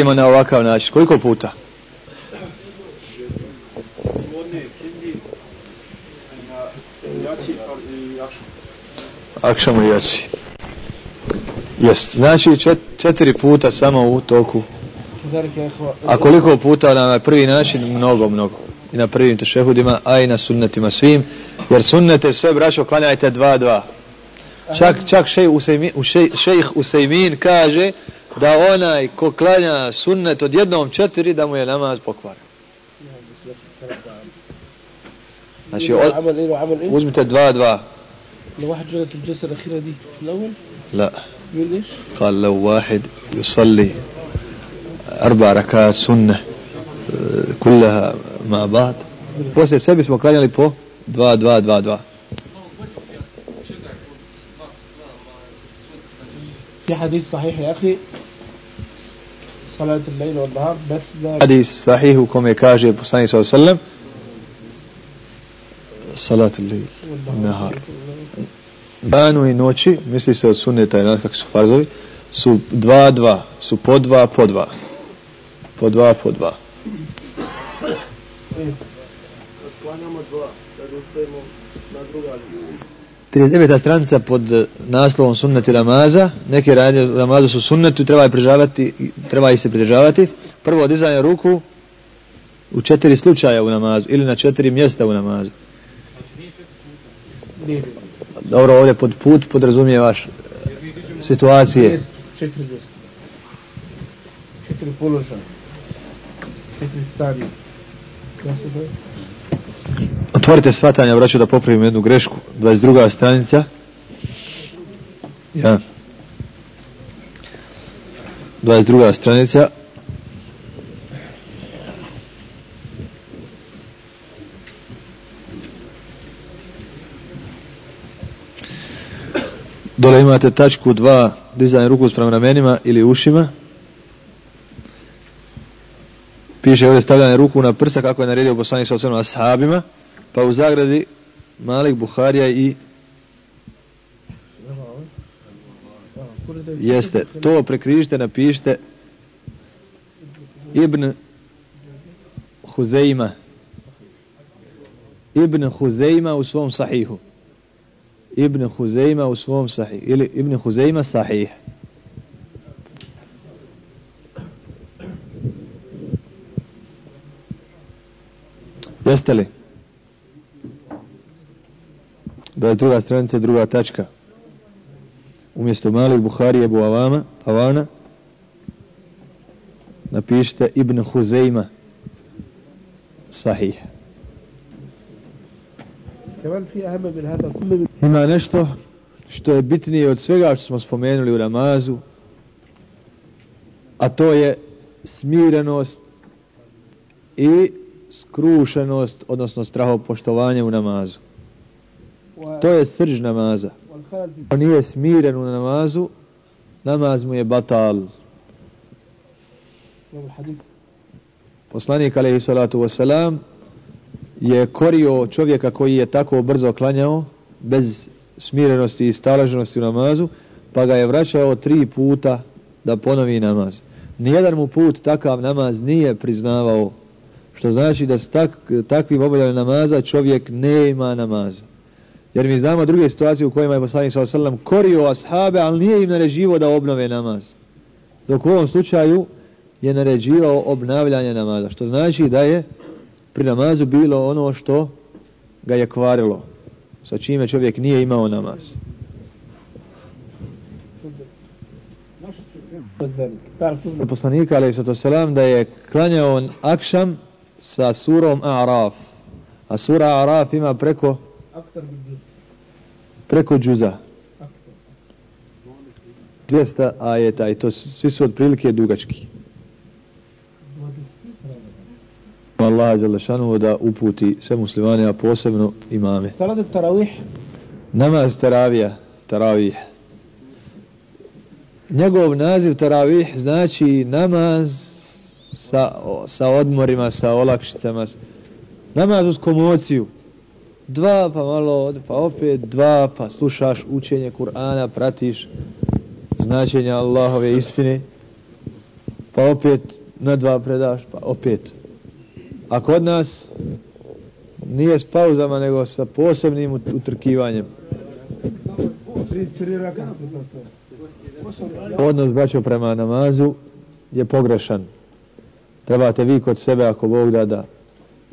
Ima na ovakav način. Koliko puta? Akšamo i jaci. Jest. Znači čet, četiri puta samo u toku. A koliko puta na prvi način? Mnogo, mnogo. I na prvim tešehudima, a i na sunnetima svim. Jer sunnete sve, braćo, klanjajte dva, dva. Čak, čak šej Usejmin, šej, šejh Usejmin kaže da onaj ko klanja sunnet od jednom četiri, da mu je namaz pokvaren. Znači, od, uzmite dva, dva. لواحد جلد الجلسة الأخيرة دي الأول لا يقول ليش؟ قال لو واحد يصلي أربع ركعات سنة آه، كلها مع بعض poslije sebi smo klanjali po dva, dva, dva, dva. في حديث صحيح يا أخي صلاة الليل والنهار بس لا Hadis sahih u kome kaže poslanik sallallahu alejhi ve sellem salatu lejl nahar danu i noći misli se od sunneta i kako su farzovi su dva dva su po dva po dva po dva po dva 39. stranica pod eh, naslovom sunnati ramaza. Neke radnje ramazu su sunnetu treba ih pridržavati treba ih se pridržavati. Prvo dizanje ruku u četiri slučaja u namazu ili na četiri mjesta u namazu. Dobro ovdje pod put podrazumije vaš eh, situacije. Četiri položaja. Četiri stavije Otvorite svatanja, vraću da popravim jednu grešku. 22. stranica. Ja. 22. stranica. Dole imate tačku 2, dizajn ruku sprem ramenima ili ušima. Piše ovdje stavljanje ruku na prsa kako je naredio poslanik sa ocenom ashabima. Pa u zagradi Malik Buharija i jeste to prekrižite napišite Ibn Huzeima. Ibn Huzeima u svom sahihu. Ibn Huzeima u svom sahihu. Ili Ibn Huzeima sahih. Jeste li? Da je druga stranica, druga tačka. Umjesto Malik Buharije Ebu Avama, Avana, napišite Ibn Huzeyma. Sahih. Ima nešto što je bitnije od svega što smo spomenuli u Ramazu, a to je smirenost i skrušenost, odnosno strahopoštovanje u namazu. To je srž namaza. On nije smiren u namazu, namaz mu je batal. Poslanik, alaihi salatu wasalam, je korio čovjeka koji je tako brzo klanjao, bez smirenosti i staleženosti u namazu, pa ga je vraćao tri puta da ponovi namaz. Nijedan mu put takav namaz nije priznavao Što znači da s tak, takvim obavljanjem namaza čovjek nema namaza. Jer mi znamo druge situacije u kojima je poslanik s.a.v. korio ashabe, ali nije im naređivo da obnove namaz. Dok u ovom slučaju je naređivao obnavljanje namaza. Što znači da je pri namazu bilo ono što ga je kvarilo. Sa čime čovjek nije imao namaz. Poslanika, ali se to selam, da je klanjao akšam sa surom Araf. A sura Araf ima preko preko džuza. 200 ajeta i to svi su otprilike dugački. Allah je zalašanovo da uputi sve muslimane, a posebno imame. Taradu taravih? Namaz taravija, taravih. Njegov naziv taravih znači namaz, sa, o- sa odmorima, sa olakšicama. Namaz uz komociju. Dva, pa malo, pa opet dva, pa slušaš učenje Kur'ana, pratiš značenja Allahove istine, pa opet na dva predaš, pa opet. A kod nas nije s pauzama, nego sa posebnim utrkivanjem. Odnos braćo prema namazu je pogrešan. Trebate vi kod sebe, ako Bog da, da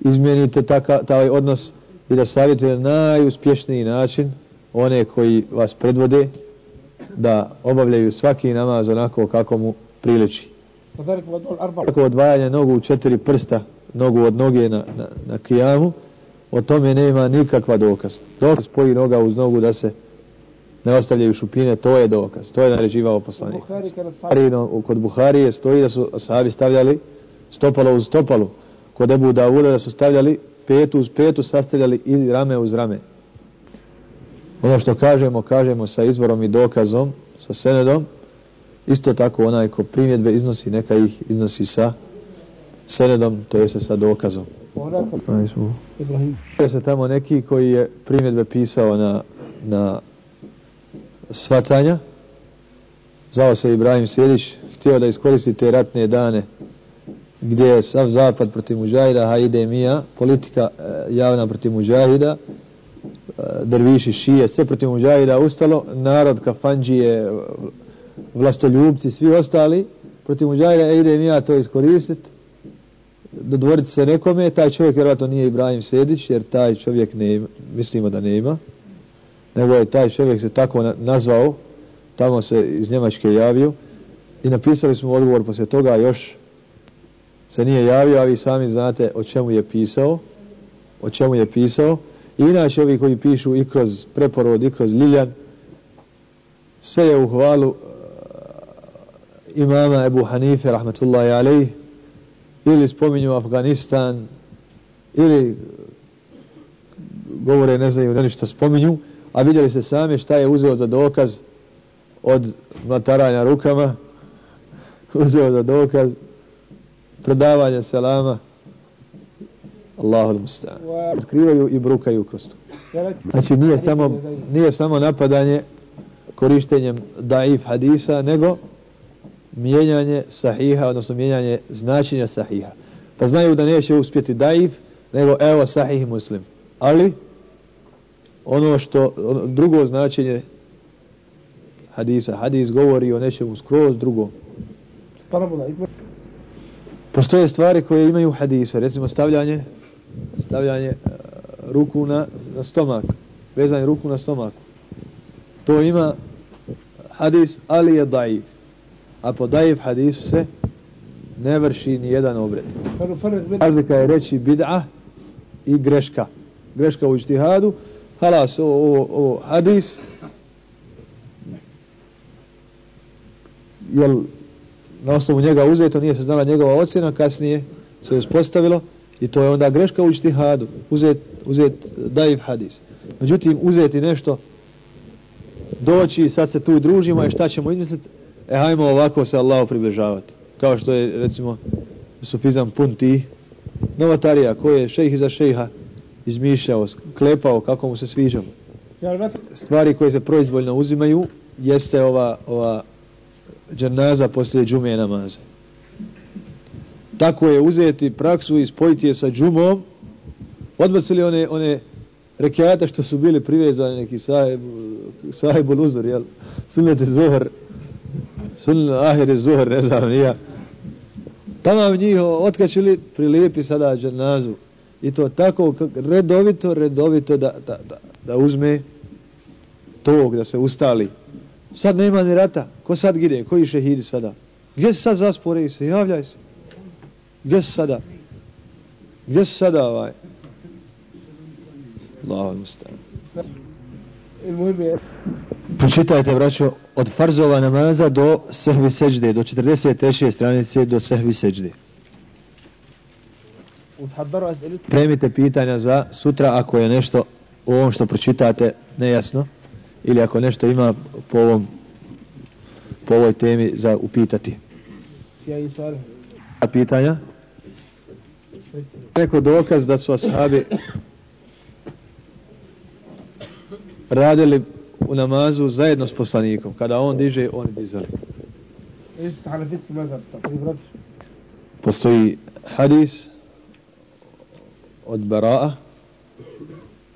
izmijenite taka, taj odnos i da savjetuje na najuspješniji način one koji vas predvode da obavljaju svaki namaz onako kako mu priliči. Tako odvajanje nogu u četiri prsta, nogu od noge na, na, na kijamu, o tome nema nikakva dokaz. Dokaz spoji noga uz nogu da se ne ostavljaju šupine, to je dokaz. To je naređivao poslanik. Kod Buharije stoji da su sahabi stavljali stopalo uz stopalo. Kod Ebu Davuda da su stavljali petu uz petu, sastavljali i rame uz rame. Ono što kažemo, kažemo sa izvorom i dokazom, sa senedom, isto tako onaj ko primjedbe iznosi, neka ih iznosi sa senedom, to je sa dokazom. Je se tamo neki koji je primjedbe pisao na, na svatanja, zvao se Ibrahim Sjedić, htio da iskoristi te ratne dane gdje je sav zapad protiv muđahida, hajde mija, politika e, javna protiv muđahida, e, drviši, šije, sve protiv muđahida ustalo, narod, kafanđije, e, vlastoljubci, svi ostali protiv muđahida, e, mija to iskoristiti, dodvoriti se nekome, taj čovjek vjerojatno nije Ibrahim Sedić, jer taj čovjek ne mislimo da ne ima, nego je taj čovjek se tako nazvao, tamo se iz Njemačke javio i napisali smo odgovor poslije toga još se nije javio, a vi sami znate o čemu je pisao, o čemu je pisao. I inače ovi koji pišu i kroz preporod, i kroz Liljan, sve je u hvalu e, imama Ebu Hanife, rahmatullahi alaih, ili spominju Afganistan, ili govore, ne znaju, ne ništa spominju, a vidjeli se sami šta je uzeo za dokaz od mlataranja rukama, uzeo za dokaz predavanja selama. Allahu mustaan. Otkrivaju i brukaju kroz to znači nije samo nije samo napadanje korištenjem daif hadisa nego mijenjanje sahiha odnosno mijenjanje značenja sahiha. Pa znaju da neće uspjeti daif nego evo sahih muslim. Ali ono što ono, drugo značenje hadisa hadis govori o nečemu skroz drugom. Postoje stvari koje imaju hadise, recimo stavljanje stavljanje uh, ruku na, na stomak, vezanje ruku na stomak. To ima hadis, ali je daif. A po daif hadisu se ne vrši ni jedan obred. Razlika je reći bid'a i greška. Greška u ištihadu, halas, ovo, ovo, ovo hadis, jel na osnovu njega uzeto, nije se znala njegova ocjena, kasnije se uspostavilo i to je onda greška u ištihadu, uzet, uzet daif hadis. Međutim, uzeti nešto, doći, sad se tu družimo i šta ćemo izmisliti, e, hajmo ovako se Allahu približavati. Kao što je, recimo, sufizam pun ti, novatarija, koji je šejh iza šejha izmišljao, klepao, kako mu se sviđamo. Stvari koje se proizvoljno uzimaju, jeste ova, ova dženaza poslije džume namaza. Tako je uzeti praksu i spojiti je sa džumom, odbacili one, one rekiata što su bili privezani neki sahib, sahibul uzor, jel? Sunnete zuhr, sunnet ahire zuhr, ne znam, nija. Tamo njih otkačili, prilijepi sada dženazu. I to tako redovito, redovito da, da, da, da uzme tog, da se ustali. Sad nema ni rata. Ko sad gide? Koji šehidi sada? Gdje se sad zaspore se? Javljaj se. Gdje se sada? Gdje se sada ovaj? Allahu mustan. Pročitajte, braćo, od farzova namaza do sehvi seđde, do 46. stranice do sehvi seđde. Premite pitanja za sutra ako je nešto u ovom što pročitate nejasno ili ako nešto ima po ovom po ovoj temi za upitati. A pitanja? Neko dokaz da su ashabi radili u namazu zajedno s poslanikom. Kada on diže, oni dizali. Postoji hadis od Bara'a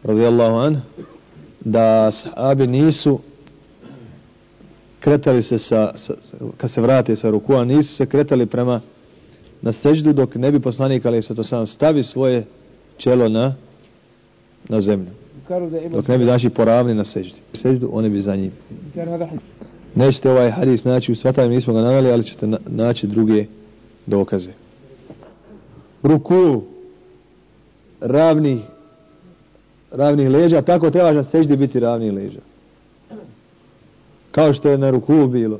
radijallahu an da sahabi nisu kretali se sa, sa, kad se vrate sa rukua, nisu se kretali prema na seždu dok ne bi poslanik ali se to sam stavi svoje čelo na na zemlju. Dok ne bi daši poravni na seždi. Seždu, one bi za njim. Nećete ovaj hadis naći u svatanju, nismo ga naveli, ali ćete na, naći druge dokaze. Ruku ravnih ravnih leđa, tako trebaš na seždi biti ravnih leđa. Kao što je na ruku bilo.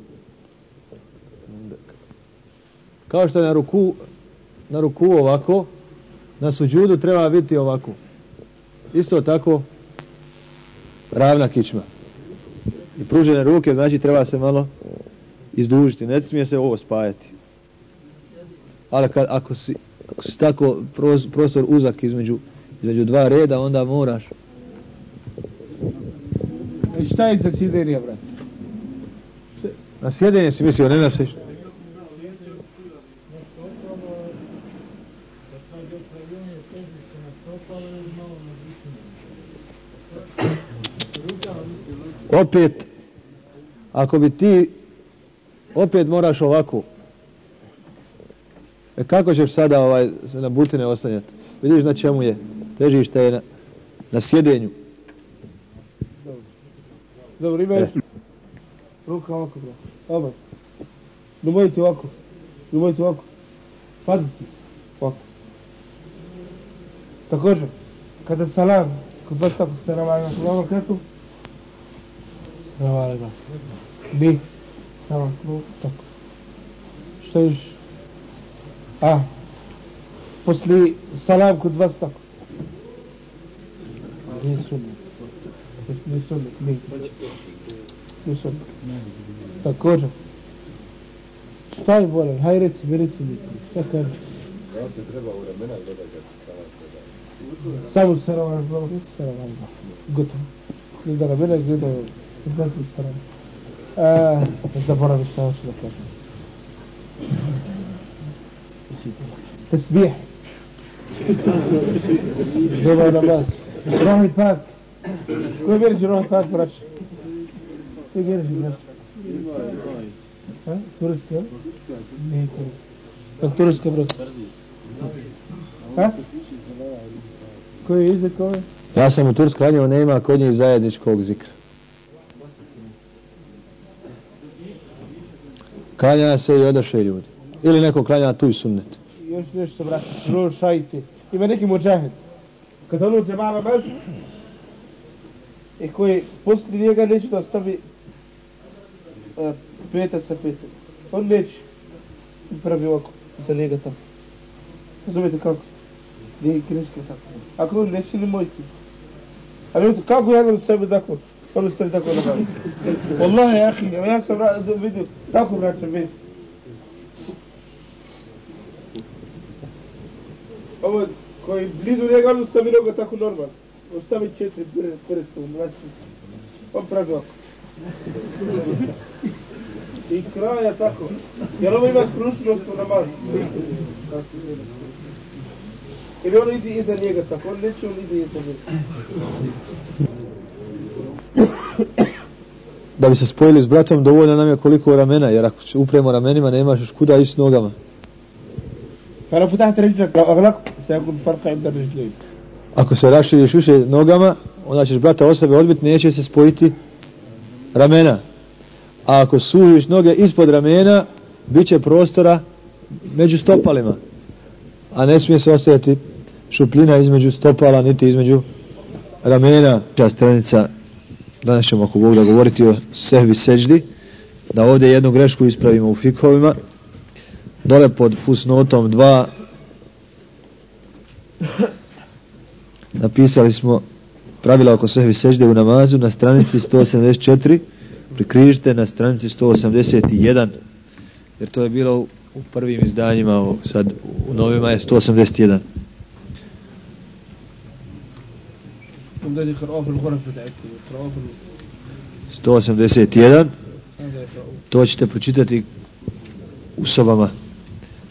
Kao što je na ruku na ruku ovako, na suđudu treba biti ovako. Isto tako ravna kičma. I pružene ruke, znači treba se malo izdužiti. Ne smije se ovo spajati. Ali kad, ako, si, ako si tako prostor uzak između, između dva reda, onda moraš. I šta je za sjedenje, brat? Na sjedenje si mislio, ne na se... opet ako bi ti opet moraš ovako e kako ćeš sada ovaj na butine ostanjati vidiš na čemu je težište je na, na sjedenju dobro, dobro ima e. ruka ovako bro oba dumojte ovako dumojte ovako pazite ovako također kada salam kod vas tako se ravaju na salam kretu Prava lega. Bi. Prava, no, tako. Što još? A. Posli salam kod vas tako. Nije sunnet. Nije sunnet, nije. Nije sunnet. Također. Šta je volan? Haj reci, mi reci mi. Šta kaže? Ja se treba u ramena gledati Samo se ravan, se ravan. Gotovo. Gleda ramena, gleda Izgleda strane. E, zaboravim šta hoću da kažem. Tesbih. Dobar namaz. Rohi pak. Koji vjeriš rohi pak, brać? Koji vjeriš, brać? Turski, ja? Nije turski. Pa turski, brać? Ha? Koji je jezik ovaj? Ja sam u Turskoj, ali nema kod njih zajedničkog zikra. klanja se i odaše ljudi. Ili neko klanja tu i sunnet. Još nešto, brate, slušajte. Ima neki muđahid. Kad ono uđe malo i koji poslije njega neće da stavi uh, peta sa peta. On neće. I pravi ovako, za njega tamo. Razumijete kako? Nije kriške tako. Ako on neće, ne mojte. vidite kako ja nam sebe tako? Ono stoji tako na glavi. Wallahi, jahi, ja sam vidio, tako vraćam vidio. Ovo, koji blizu njega, ostavi noga tako normalno. Ostavi četiri prsta u mlači. On pravi. I kraja tako. Jer ovo ima skrušnost u namazu. Ili on ide iza njega tako, on neće, on ide iza njega da bi se spojili s bratom, dovoljno nam je koliko ramena, jer ako upremo ramenima, nemaš još kuda i s nogama. Ako se raširiš više nogama, onda ćeš brata o sebe odbiti, neće se spojiti ramena. A ako sužiš noge ispod ramena, bit će prostora među stopalima. A ne smije se ostaviti šupljina između stopala, niti između ramena. Ča stranica danas ćemo ako Bog da govoriti o sehvi seđdi, da ovdje jednu grešku ispravimo u fikovima, dole pod fusnotom 2 napisali smo pravila oko sehvi sežde u namazu na stranici 184 prikrižite na stranici 181 jer to je bilo u prvim izdanjima u, sad u novima je 181 181 to ćete pročitati u sobama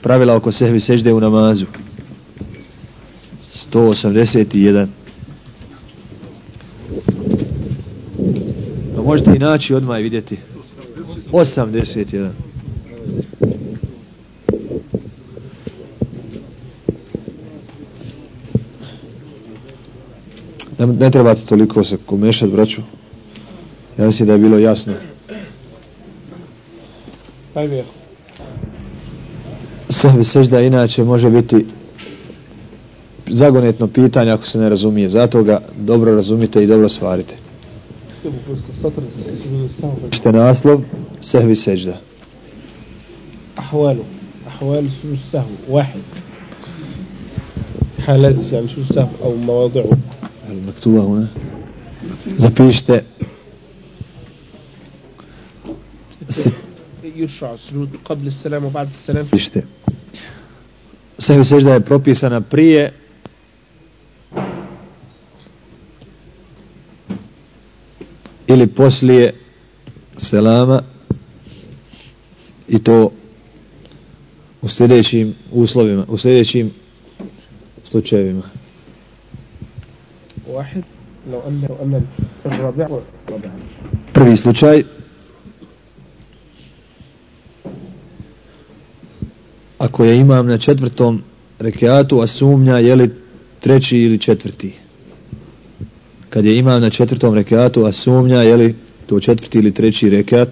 pravila oko sehvi sežde u namazu 181 A pa možete i naći odmah i vidjeti 81 Ne, ne trebate toliko se komešat, braću. Ja mislim da je bilo jasno. Hajde Sehvi sežda inače može biti zagonetno pitanje ako se ne razumije. Zato ga dobro razumite i dobro stvarite. Evo, prosto, satr, se samo Čite naslov Sehvi sežda. أحواله أحوال سجود السهو واحد حالات يعني سجود السهو أو مواضعه Maktuba huna. Zapišite Se- يشرع السجود قبل السلام وبعد السلام Zapišite. sehvi sežda je propisana prije. Ili poslije selama. I to u sljedećim uslovima, u sljedećim slučajevima. Prvi slučaj, ako je imam na četvrtom rekiatu, a sumnja je li treći ili četvrti. Kad je imam na četvrtom rekiatu, a sumnja je li to četvrti ili treći rekiat,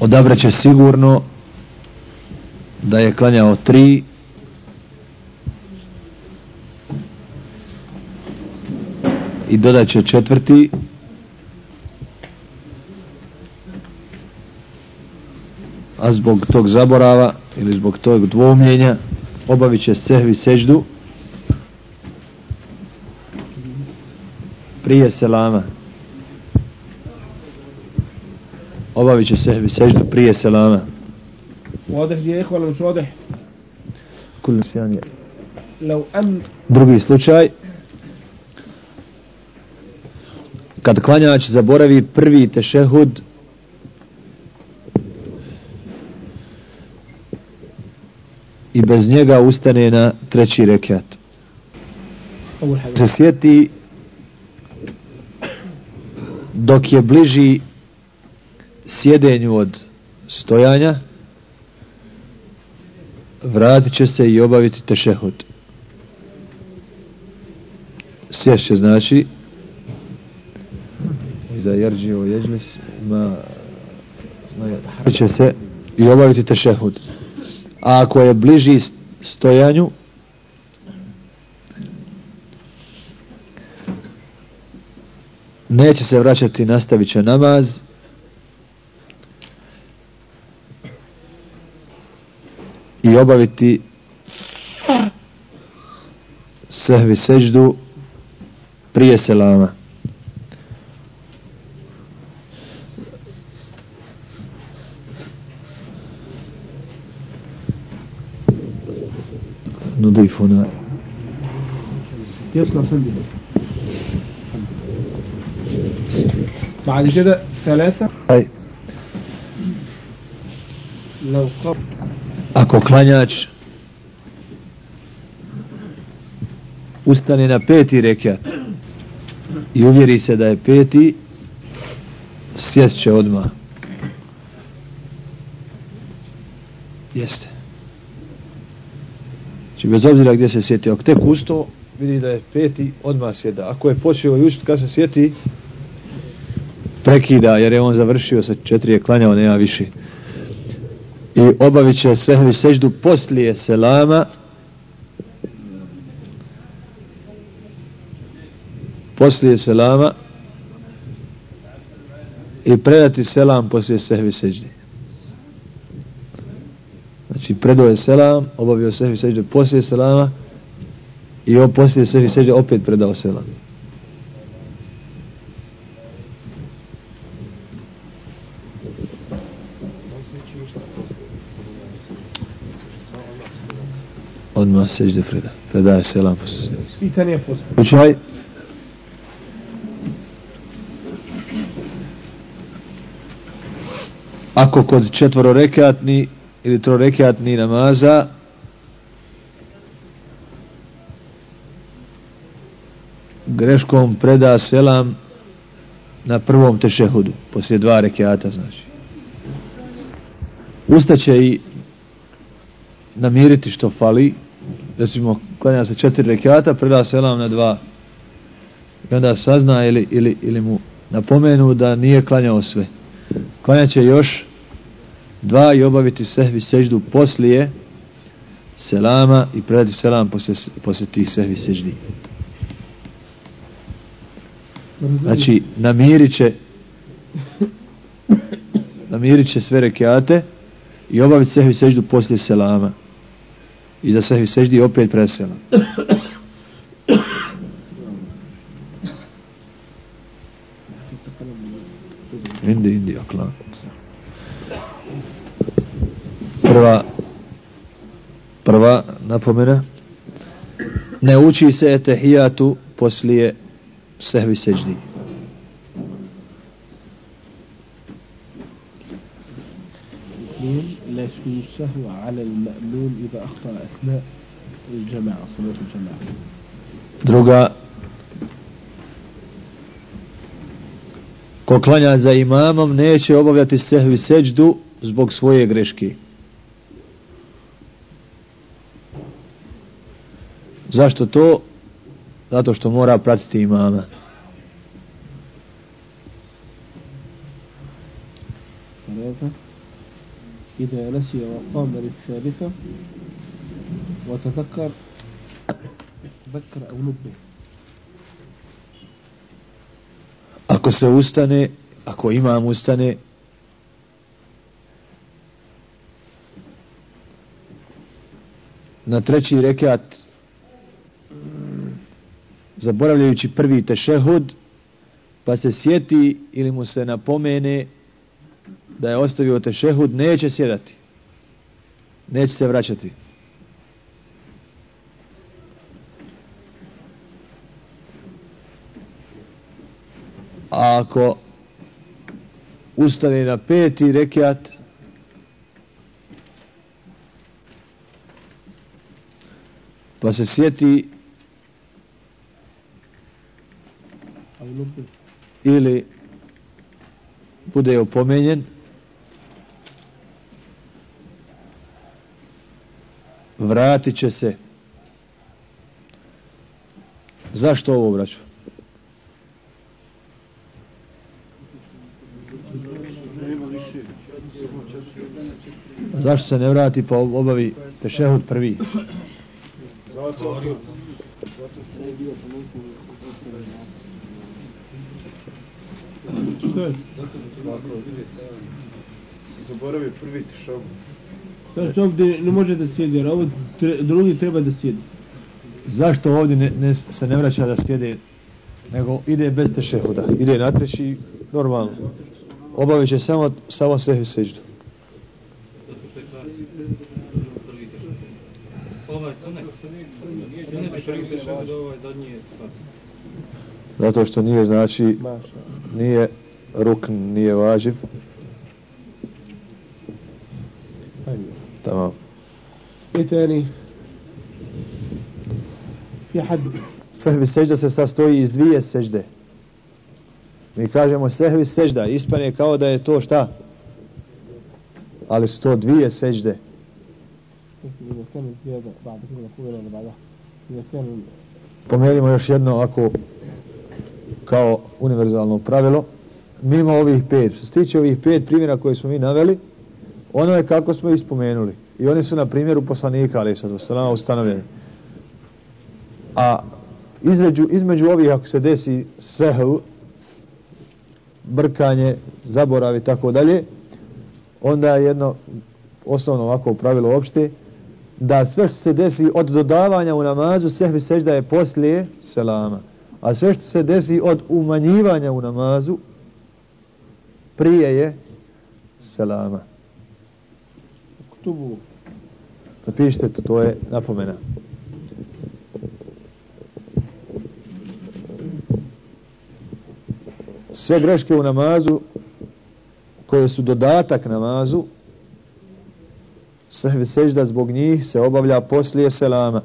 odabraće sigurno da je klanjao tri. I dodaće četvrti. a zbog tog zaborava ili zbog tog dvoumljenja obavit će sehvi seždu prije selama obavit će sehvi seždu prije selama واضح دي يا إخوة ولا مش واضح Kul sjan je. لو أن Drugi slučaj kad klanjač zaboravi prvi tešehud i bez njega ustane na treći rekat. Se sjeti dok je bliži sjedenju od stojanja vratit će se i obaviti tešehud. Sjeć znači za jerđivo jeđlis ma, ma će se i obaviti tešehud. A ako je bliži stojanju neće se vraćati, nastavit će namaz i obaviti sehvi seždu prije selama. نضيف هنا يصنع سندي بعد كده ثلاثة أي. لو قبل Ako klanjač ustane na peti rekat i uvjeri se da je peti, sjest će odmah. Jeste. Znači bez obzira gdje se sjeti, ako tek usto, vidi da je peti, odmah sjeda. Ako je počeo i učiti kad se sjeti, prekida, jer je on završio sa četiri je klanjao, nema više. I obavit će sehvi seždu poslije selama. Poslije selama. I predati selam poslije sehvi seždi Znači, predao je selam, obavio sehvi seđe poslije selama i on poslije sehvi seđe opet predao selam. Odmah seđe preda. Preda je selam poslije seđe. Pitanje poslije. Učaj. Ako kod četvororekatni ili trorekatni namaza greškom preda selam na prvom tešehudu poslije dva rekiata znači. Ustaće i namiriti što fali recimo klanja se četiri rekiata preda selam na dva. I onda sazna ili, ili, ili mu napomenu da nije klanjao sve. Klanja će još dva i obaviti sehvi seždu poslije selama i predati selam poslije, poslije tih sehvi seždi znači namirit će namirit će sve rekiate i obaviti sehvi seždu poslije selama i za sehvi seždi opet preselam. prva napomena ne uči se etehijatu poslije sehvi seždi. اثنين لا يسجد السهو على المأمون إذا أخطأ أثناء الجماعة صلاة الجماعة Druga ko klanja za imamom neće obavljati sehvi seđdu zbog svoje greške. Zašto to? zato što mora pratiti imama. ثلاثة إذا نسي وقام للثالثة وتذكر تذكر أو نبه Ako se ustane, ako imam ustane, na treći rekat zaboravljajući prvi tešehud, pa se sjeti ili mu se napomene da je ostavio tešehud, neće sjedati. Neće se vraćati. A ako ustane na peti rekiat, pa se sjeti ili bude opomenjen vratit će se zašto ovo vraću? zašto se ne vrati pa obavi tešehud prvi zato Što je? Zaboravio prvi tišav. Zašto ovdje ne može da sjedi, jer ovo tre, drugi treba da sjedi. zašto ovdje ne, ne, se ne vraća da sjede nego ide bez tešehuda ide na treći normalno obavit će samo samo je je stvar. zato što nije znači nije rukn, nije važiv Ajde. tamam ايه تاني في حد sehvi sežda se sastoji iz dvije sežde mi kažemo sehvi sežda ispane kao da je to šta ali su to dvije sežde اذا كان زيادة بعد كده نقول ولا بعدها اذا كان pomenimo još jedno ako kao univerzalno pravilo mimo ovih pet. Što se tiče ovih pet primjera koje smo mi naveli ono je kako smo ispomenuli. spomenuli. I oni su na primjeru poslanika ali sad salama ustanovljeni. A između, između ovih ako se desi sehu, brkanje zaborav i tako dalje onda je jedno osnovno ovako pravilo opšte da sve što se desi od dodavanja u namazu sehvi sežda je poslije selama. A sve što se desi od umanjivanja u namazu prije je selama. Kutubu. Zapišite to, to je napomena. Sve greške u namazu koje su dodatak namazu se sežda zbog njih se obavlja poslije selama.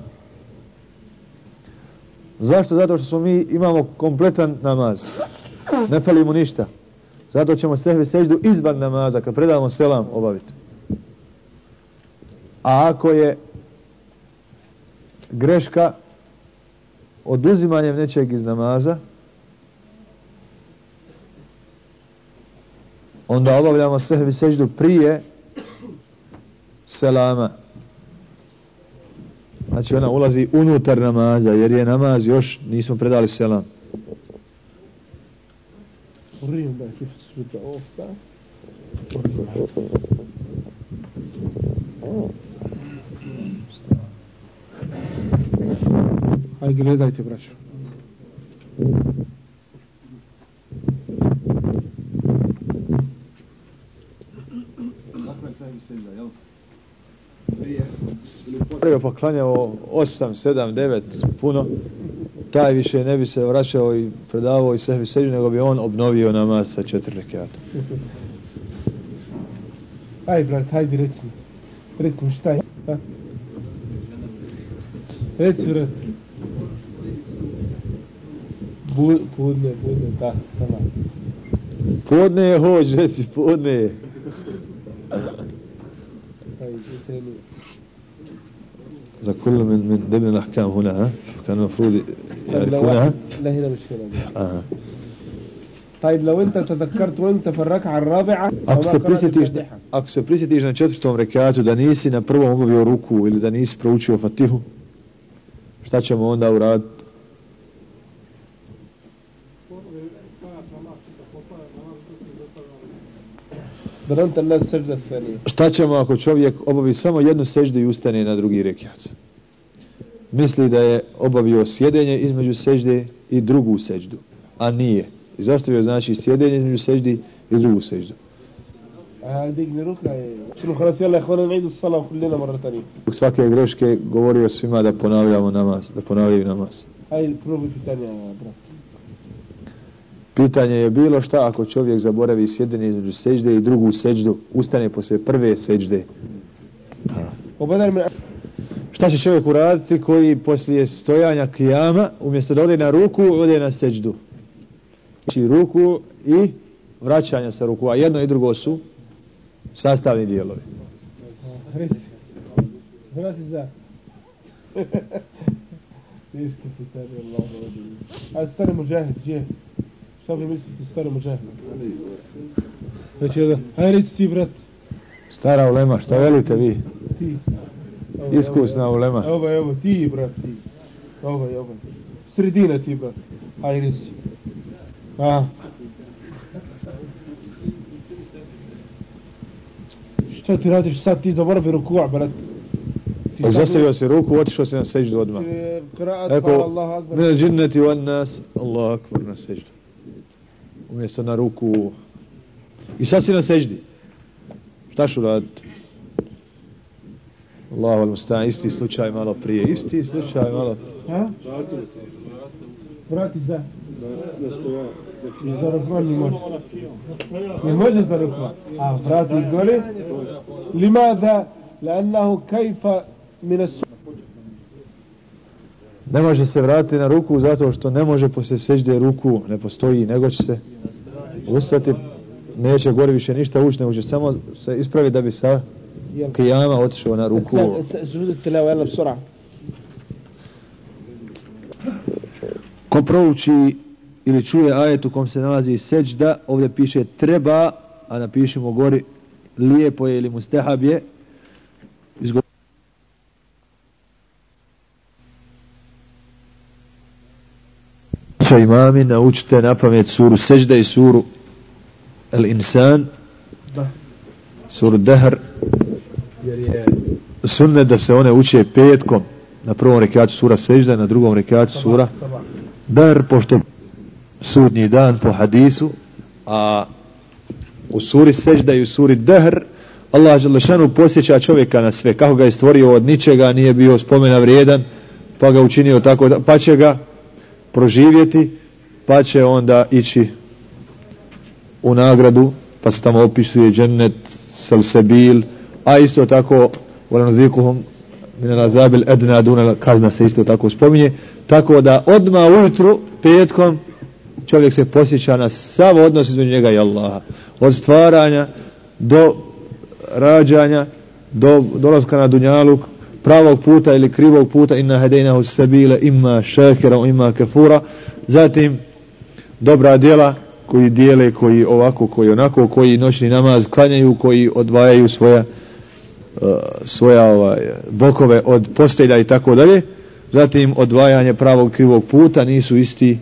Zašto? Zato što smo mi imamo kompletan namaz. Ne falimo ništa. Zato ćemo sehvi seždu izvan namaza, kad predamo selam, obaviti. A ako je greška oduzimanjem nečeg iz namaza, onda obavljamo sehvi seždu prije selama. Znači ona ulazi unutar namaza, jer je namaz još nismo predali selam. وريهم بقى كيف تسود اوف بقى هاي gledajte braćo Prvo poklanjao 8, 7, 9, puno. Taj više ne bi se vraćao i predavao i sehvi seđu, nego bi on obnovio namaz sa četiri rekiata. Aj brat, hajde reci mi. Reci mi šta je? ha? Reci brat. Bu, budne, budne, da, tamam. Podne je hoć, reci, podne je. Za kullu min, min debni lahkam huna, ha? Kan mafrudi طيب لو يعرفونها لا هنا مش هنا Aha. طيب لو انت تذكرت وانت في الركعه الرابعه Ako وما se, قرأت prisjetiš, الفاتحة. ako se prisjetiš na četvrtom rekatu da nisi na prvom obavio ruku ili da nisi proučio fatihu, šta ćemo onda uraditi? ظننت الله السجده الثانيه Šta ćemo ako čovjek obavi samo jednu seždu i ustane na drugi rekiat? misli da je obavio sjedenje između sežde i drugu seždu, a nije. I zašto je znači sjedenje između seždi i drugu seždu? U svake greške govorio svima da ponavljamo namaz, da ponavljaju namaz. Pitanje je bilo šta ako čovjek zaboravi sjedenje između sežde i drugu seždu, ustane posle prve sežde. Obadar Šta će čovjek uraditi koji poslije stojanja kijama, umjesto da ode na ruku, ode na seđdu? Ići ruku i vraćanja sa ruku, a jedno i drugo su sastavni dijelovi. Vrati za... Iški ti tebi, Allah, A Ajde, stari muđahid, gdje? Šta bi mislite, stari muđahid? Znači, ajde, reći ti, brat. Stara ulema, šta velite vi? Ti iskusna ulema. Evo, evo, ti, brat, ti. Ovo, evo. Sredina ti, brat. Ajde si. A. Šta ti radiš sad, ti zaboravi ruku, brat? E, zastavio si ruku, otišao si na seždu odmah. Eko, Allah akbar. Mene džinneti van nas, Allah akbar na seždu. Umjesto na ruku. I sad si na seždi. Šta ću raditi? Allah volim stan, isti slučaj malo prije, isti slučaj malo Ha? Vrati za. Za rukvan ne može. Ne može za A vrati gore. Lima da, lannahu kajfa min su. Ne može se vratiti na ruku zato što ne može poslije seđde ruku, ne postoji, nego će se ustati, neće gore više ništa ući, nego će samo se ispraviti da bi sa Kijama otišao na ruku. Ko prouči ili čuje ajet u kom se nalazi seđda, ovdje piše treba, a napišemo gori lijepo je ili mustehab je, Sa imami naučite na pamet suru Sežda i suru El Insan da. Suru Dehr jer je sunne da se one uče petkom na prvom rekaču sura sežda na drugom rekaču sura dar pošto sudnji dan po hadisu a u suri sežda i u suri Dahr Allah Želešanu posjeća čovjeka na sve. Kako ga je stvorio od ničega nije bio spomena vrijedan pa ga učinio tako da, pa će ga proživjeti pa će onda ići u nagradu pa se tamo opisuje džennet, selsebil, a isto tako volanzikuhum min azabil edna duna kazna se isto tako spominje. Tako da odma ujutru petkom čovjek se posjeća na sav odnos između njega i Allaha. Od stvaranja do rađanja do dolaska na dunjaluk pravog puta ili krivog puta inna hedejnahu sabila imma šakira imma kafura. Zatim dobra djela koji dijele, koji ovako, koji onako, koji noćni namaz klanjaju, koji odvajaju svoja Eh, svoje ovaj, bokove od postelja i tako dalje. Zatim odvajanje pravog krivog puta nisu isti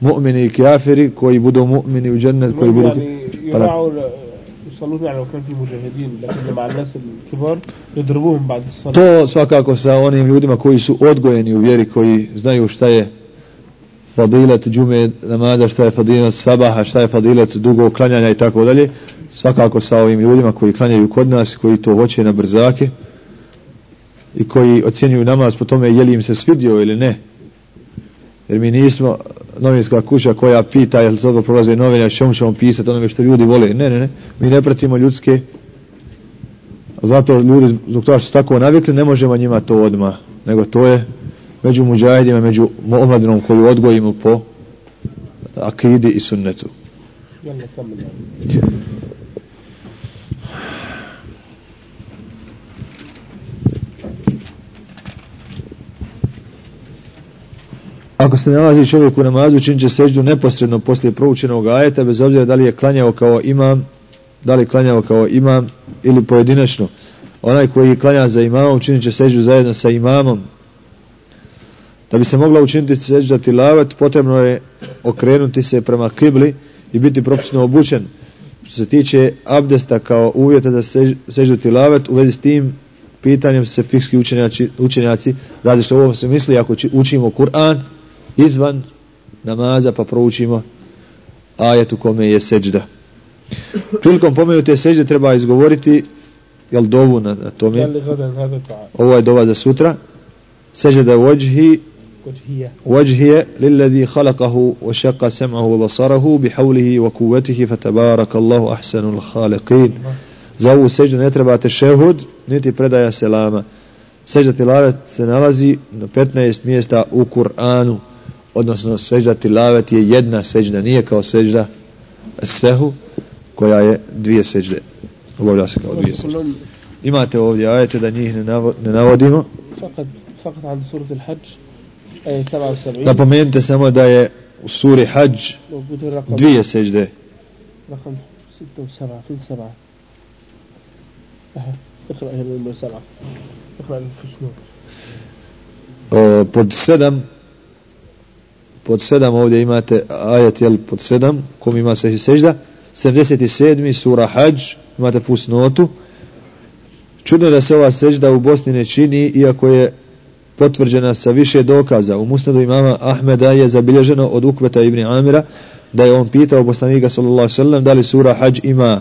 mu'mini i kafiri koji budu mu'mini u džennet koji budu para... to svakako sa onim ljudima koji su odgojeni u vjeri koji znaju šta je fadilet džume namaza, šta je fadilet sabaha, šta je fadilet dugo klanjanja i tako dalje. Svakako sa ovim ljudima koji klanjaju kod nas, koji to hoće na brzake i koji ocjenjuju namaz po tome je li im se svidio ili ne. Jer mi nismo novinska kuća koja pita jel to prolaze novinja, čemu ćemo pisati onome što ljudi vole. Ne, ne, ne. Mi ne pratimo ljudske zato ljudi zbog toga što su tako navikli ne možemo njima to odmah nego to je među muđahidima, među omladinom koju odgojimo po akidi i sunnetu. Ako se nalazi čovjek u namazu, čin će seđu neposredno poslije proučenog ajeta, bez obzira da li je klanjao kao imam, da li klanjao kao imam ili pojedinačno. Onaj koji klanja za imamom, činit će seđu zajedno sa imamom, Da bi se mogla učiniti sežda tilavet, potrebno je okrenuti se prema kibli i biti propisno obučen. Što se tiče abdesta kao uvjeta za sežda tilavet, u vezi s tim pitanjem se fikski učenjaci, učenjaci različite ovo se misli ako učimo Kur'an izvan namaza pa proučimo ajet u kome je sežda. Prilikom pomenute sežde treba izgovoriti jel dovu na, na tome ovo je dova za sutra sežda vođhi وجهية وجهية للذي خلقه وشق سمعه وبصره بحوله وقوته فتبارك الله أحسن الخالقين za ovu seždu ne treba tešehud niti predaja selama sežda tilavet se nalazi na 15 mjesta u Kur'anu odnosno sežda tilavet je jedna sežda nije kao sežda sehu koja je dvije sežde obavlja se kao dvije sežde imate ovdje ajete da njih ne navodimo fakat, fakat an surat al-hajj Napomenite samo da je u suri Hajj dvije sežde. pod sedam pod sedam ovdje imate ajet jel pod sedam kom ima se sežda. 77. sura Hajj imate fusnotu. Čudno da se ova sežda u Bosni ne čini iako je potvrđena sa više dokaza. U musnadu imama Ahmeda je zabilježeno od Ukveta ibn Amira da je on pitao poslanika sallallahu sallam da li sura Hajj ima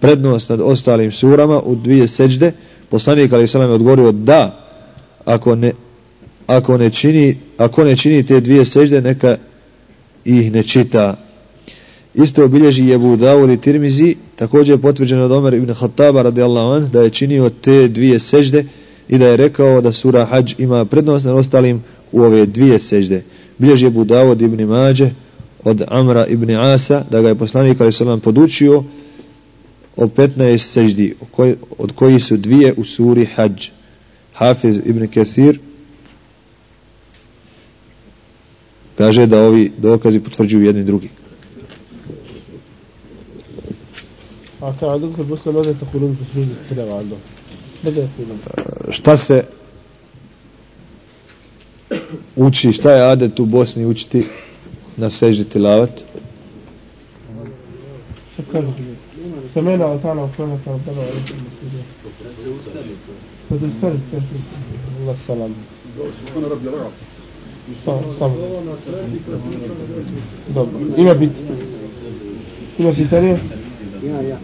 prednost nad ostalim surama u dvije seđde. Poslanik ali sallam je odgovorio da ako ne, ako ne čini ako ne čini te dvije seđde neka ih ne čita. Isto obilježi je Budavur i Tirmizi, također je potvrđeno od Omer ibn Khattaba radijallahu an da je činio te dvije seđde i da je rekao da sura Hadž ima prednost na ostalim u ove dvije sežde. Bilježi je Budavod ibn Mađe od Amra ibn Asa da ga je poslanik ali sam podučio o 15 seždi od koji su dvije u suri Hadž. Hafiz ibn Kesir kaže da ovi dokazi potvrđuju jedni drugi. A kada doktor Bosna mada takulun fi suri Tirava ando? šta se uči, šta je adet u Bosni učiti na seždi tilavat? سمعنا وطعنا وفرنا ربنا وعليكم فتستر الله السلام Ima bit. Ima pitanje? Ja, ja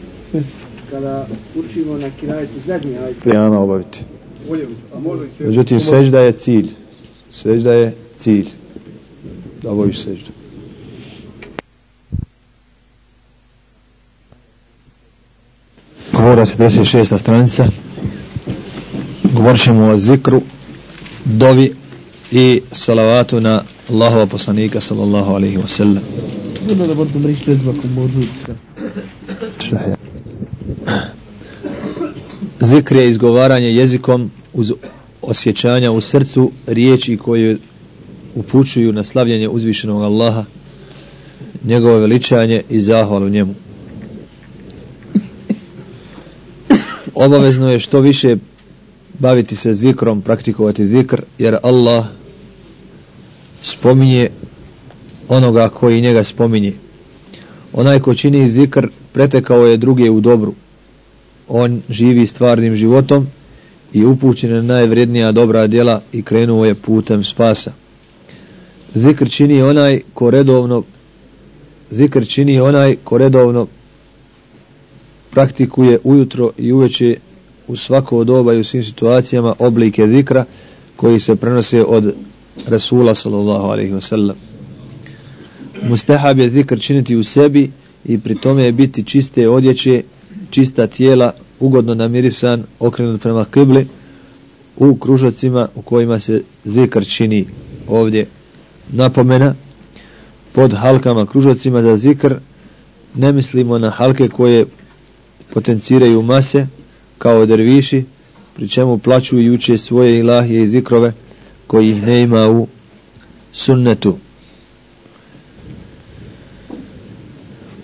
kada učimo na kirajetu zadnji ajet. Prijama obaviti. Međutim, sežda je cilj. Sežda je cilj. Da obaviš seždu. Kvora 76. stranica. Govorimo o zikru, dovi i salavatu na Allahova poslanika sallallahu alaihi wa sallam. Budu da budu mrišli zbakom budu. Šta je? Zikr je izgovaranje jezikom uz osjećanja u srcu riječi koje upućuju na slavljanje uzvišenog Allaha njegovo veličanje i zahvalu njemu obavezno je što više baviti se zikrom, praktikovati zikr, jer Allah spominje onoga koji njega spominje. Onaj ko čini zikr pretekao je druge u dobru. On živi stvarnim životom i upućen na najvrednija dobra djela i krenuo je putem spasa. Zikr čini onaj ko redovno zikr čini onaj ko redovno praktikuje ujutro i uveče u svako doba i u svim situacijama oblike zikra koji se prenose od Rasula sallallahu alaihi wa sallam. Mustahab je zikr činiti u sebi i pri tome je biti čiste odjeće, čista tijela, ugodno namirisan, okrenut prema kibli u kružacima u kojima se zikr čini ovdje napomena pod halkama kružacima za zikr ne mislimo na halke koje potenciraju mase kao derviši, pri čemu plaću i uče svoje ilahije i zikrove koji ih ne ima u sunnetu.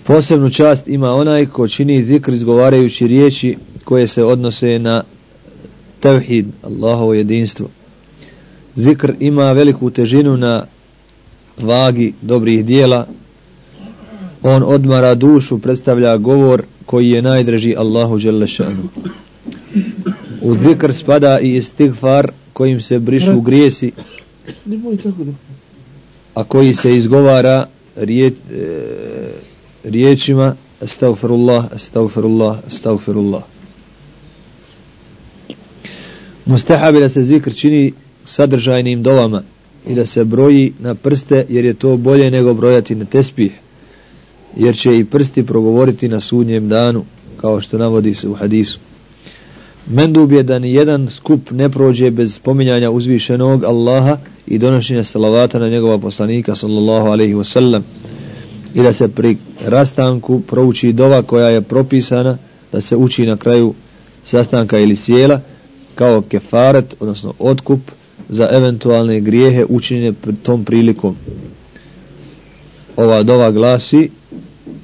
Posebnu čast ima onaj ko čini zikr izgovarajući riječi koje se odnose na tevhid, Allahovo jedinstvo. Zikr ima veliku težinu na vagi dobrih dijela. On odmara dušu, predstavlja govor koji je najdraži Allahu Đelešanu. U zikr spada i istighfar kojim se brišu grijesi, a koji se izgovara rije, e, riječima Astaghfirullah, astaghfirullah, astaghfirullah. Mustahab je da se zikr čini sadržajnim dovama i da se broji na prste jer je to bolje nego brojati na tespih jer će i prsti progovoriti na sudnjem danu, kao što navodi se u hadisu. Mendub je da ni jedan skup ne prođe bez spominjanja uzvišenog Allaha i donošenja salavata na njegova poslanika sallallahu alaihi wasallam i da se pri rastanku prouči dova koja je propisana da se uči na kraju sastanka ili sjela kao kefaret, odnosno otkup za eventualne grijehe učinjene tom prilikom. Ova dova glasi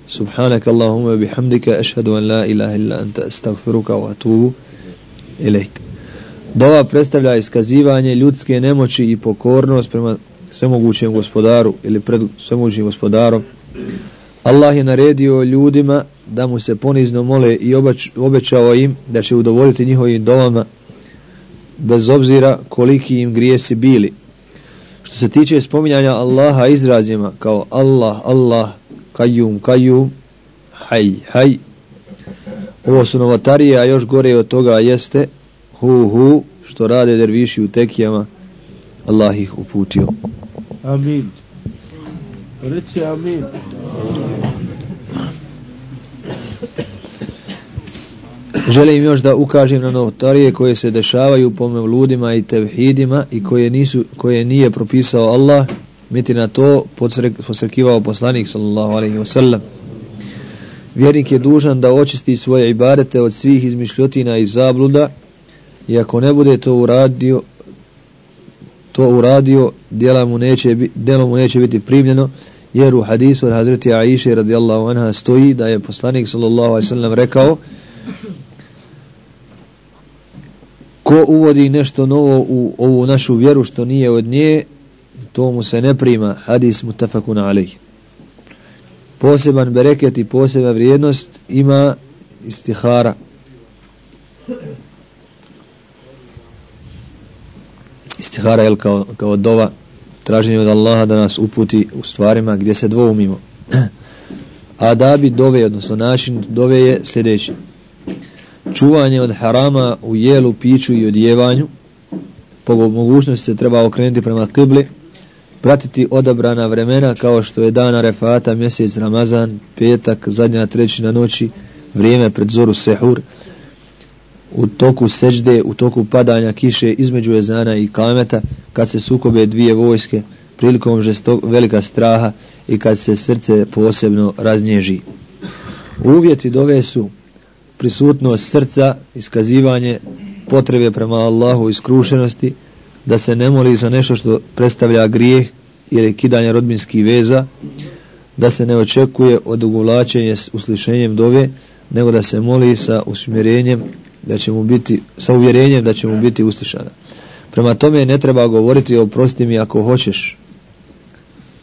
سبحانك اللهم بحمدك أشهد أن لا إله إلا أنت أستغفرك وأتوب إليك Dova predstavlja iskazivanje ljudske nemoći i pokornost prema svemogućem gospodaru ili pred svemogućim gospodarom. Allah je naredio ljudima da mu se ponizno mole i obećao im da će udovoljiti njihovim dovama bez obzira koliki im grijesi bili. Što se tiče spominjanja Allaha izrazima kao Allah, Allah, kajum, kajum, haj, haj. Ovo su novatarije, a još gore od toga jeste hu, hu, što rade derviši u tekijama. Allah ih uputio. Amin. Reci amin. Želim još da ukažem na novotarije koje se dešavaju po mevludima i tevhidima i koje, nisu, koje nije propisao Allah Miti na to posrekivao poslanik sallallahu alaihi wa sallam. Vjernik je dužan da očisti svoje ibadete od svih izmišljotina i zabluda i ako ne bude to uradio to uradio djela mu neće, djelo mu neće biti primljeno jer u hadisu od Hazreti Aisha radijallahu anha stoji da je poslanik sallallahu alaihi sallam rekao ko uvodi nešto novo u ovu našu vjeru što nije od nje to mu se ne prima. Hadis mutafakun alaih. Poseban bereket i posebna vrijednost ima istihara. Istihara je kao, kao dova traženje od Allaha da nas uputi u stvarima gdje se dvoumimo. A da bi dove odnosno način dove je sljedeći. Čuvanje od harama u jelu, piću i odjevanju. Po mogućnosti se treba okrenuti prema kibli pratiti odabrana vremena kao što je dana refata, mjesec Ramazan, petak, zadnja trećina noći, vrijeme pred zoru sehur, u toku seđde, u toku padanja kiše između ezana i kameta, kad se sukobe dvije vojske, prilikom žestok, velika straha i kad se srce posebno raznježi. Uvjeti dove su prisutnost srca, iskazivanje potrebe prema Allahu i skrušenosti, da se ne moli za nešto što predstavlja grijeh ili kidanje rodbinskih veza, da se ne očekuje od ugulačenja s uslišenjem dove, nego da se moli sa usmjerenjem da će mu biti, sa uvjerenjem da će mu biti uslišana. Prema tome ne treba govoriti o mi ako hoćeš.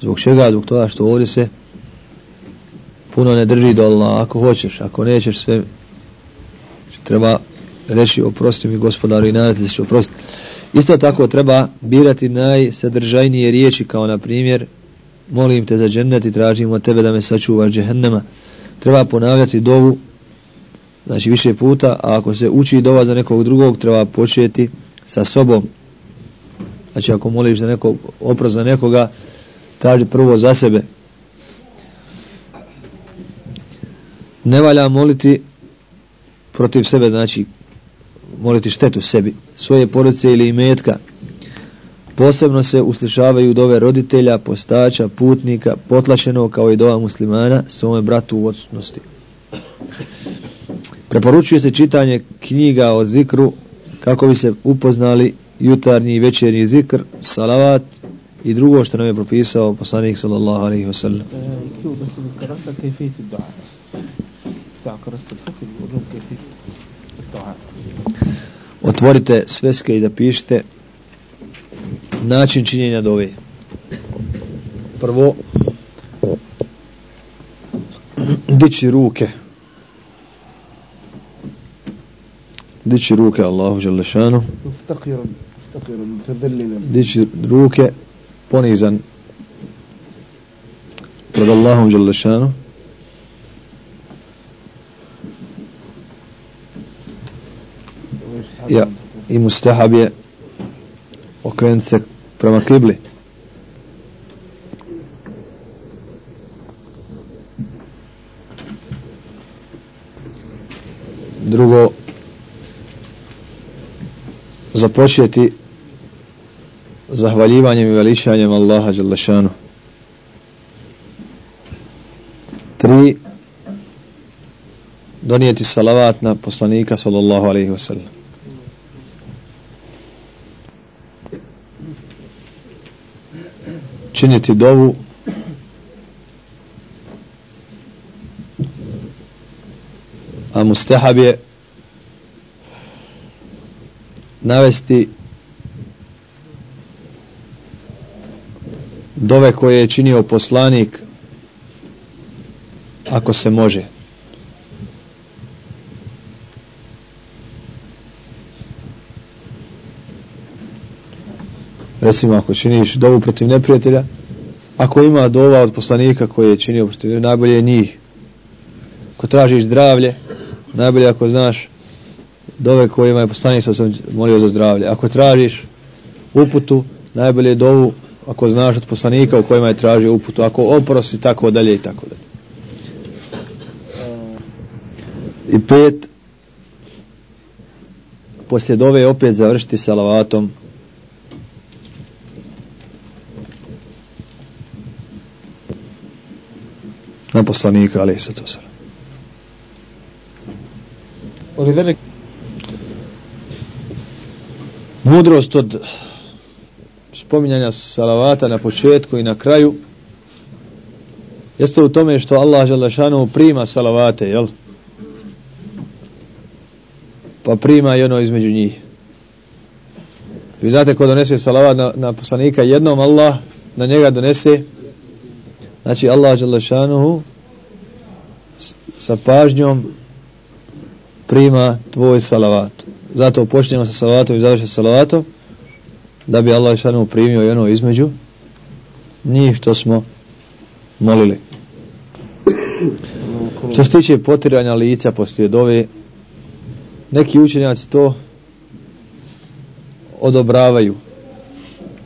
Zbog čega? Zbog toga što ovdje se puno ne drži do Allah. Ako hoćeš, ako nećeš sve treba reći oprosti mi gospodaru i nadati se će oprosti. Isto tako treba birati najsadržajnije riječi kao na primjer molim te za džennet i tražim od tebe da me sačuvaš džehennema. Treba ponavljati dovu znači više puta, a ako se uči dova za nekog drugog, treba početi sa sobom. Znači ako moliš za nekog, oprost za nekoga, traži prvo za sebe. Ne valja moliti protiv sebe, znači moliti štetu sebi, svoje porodice ili imetka. Posebno se uslišavaju dove roditelja, postača, putnika, potlašenog kao i dova muslimana, svome bratu u odsutnosti. Preporučuje se čitanje knjiga o zikru kako bi se upoznali jutarnji i večernji zikr, salavat i drugo što nam je propisao poslanik sallallahu alaihi wa sallam. Otvorite sveske i zapišite način činjenja dove. Prvo, dići ruke. Dići ruke Allahu Đalešanu. Dići ruke ponizan pred Allahom Đalešanu. Ja, i mustahab je okrenuti se prema kibli. Drugo, započeti zahvaljivanjem i veličanjem Allaha Đalešanu. Tri, donijeti salavat na poslanika sallallahu alaihi wa sallam. Činiti dovu a mustahab je navesti dove koje je činio poslanik ako se može. Recimo ako činiš dovu protiv neprijatelja ako ima dova od poslanika koje je činio protiv najbolje je njih. Ako tražiš zdravlje najbolje ako znaš dove kojima je poslanik sam molio za zdravlje. Ako tražiš uputu, najbolje je dovu ako znaš od poslanika u kojima je tražio uputu. Ako oprosti, tako dalje i tako dalje. I pet, poslije dove opet završiti salavatom na poslanika, ali sa to sam. ولذلك mudrost od spominjanja salavata na početku i na kraju jeste u tome što Allah Želešanu prima salavate, jel? Pa prima i ono između njih. Vi znate ko donese salavat na, na poslanika jednom Allah na njega donese znači Allah Želešanu sa pažnjom prima tvoj salavat zato počnemo sa salavatom i završimo sa salavatom da bi Allah šanu primio i ono između njih što smo molili. Što se tiče potiranja lica poslije dove neki učenjaci to odobravaju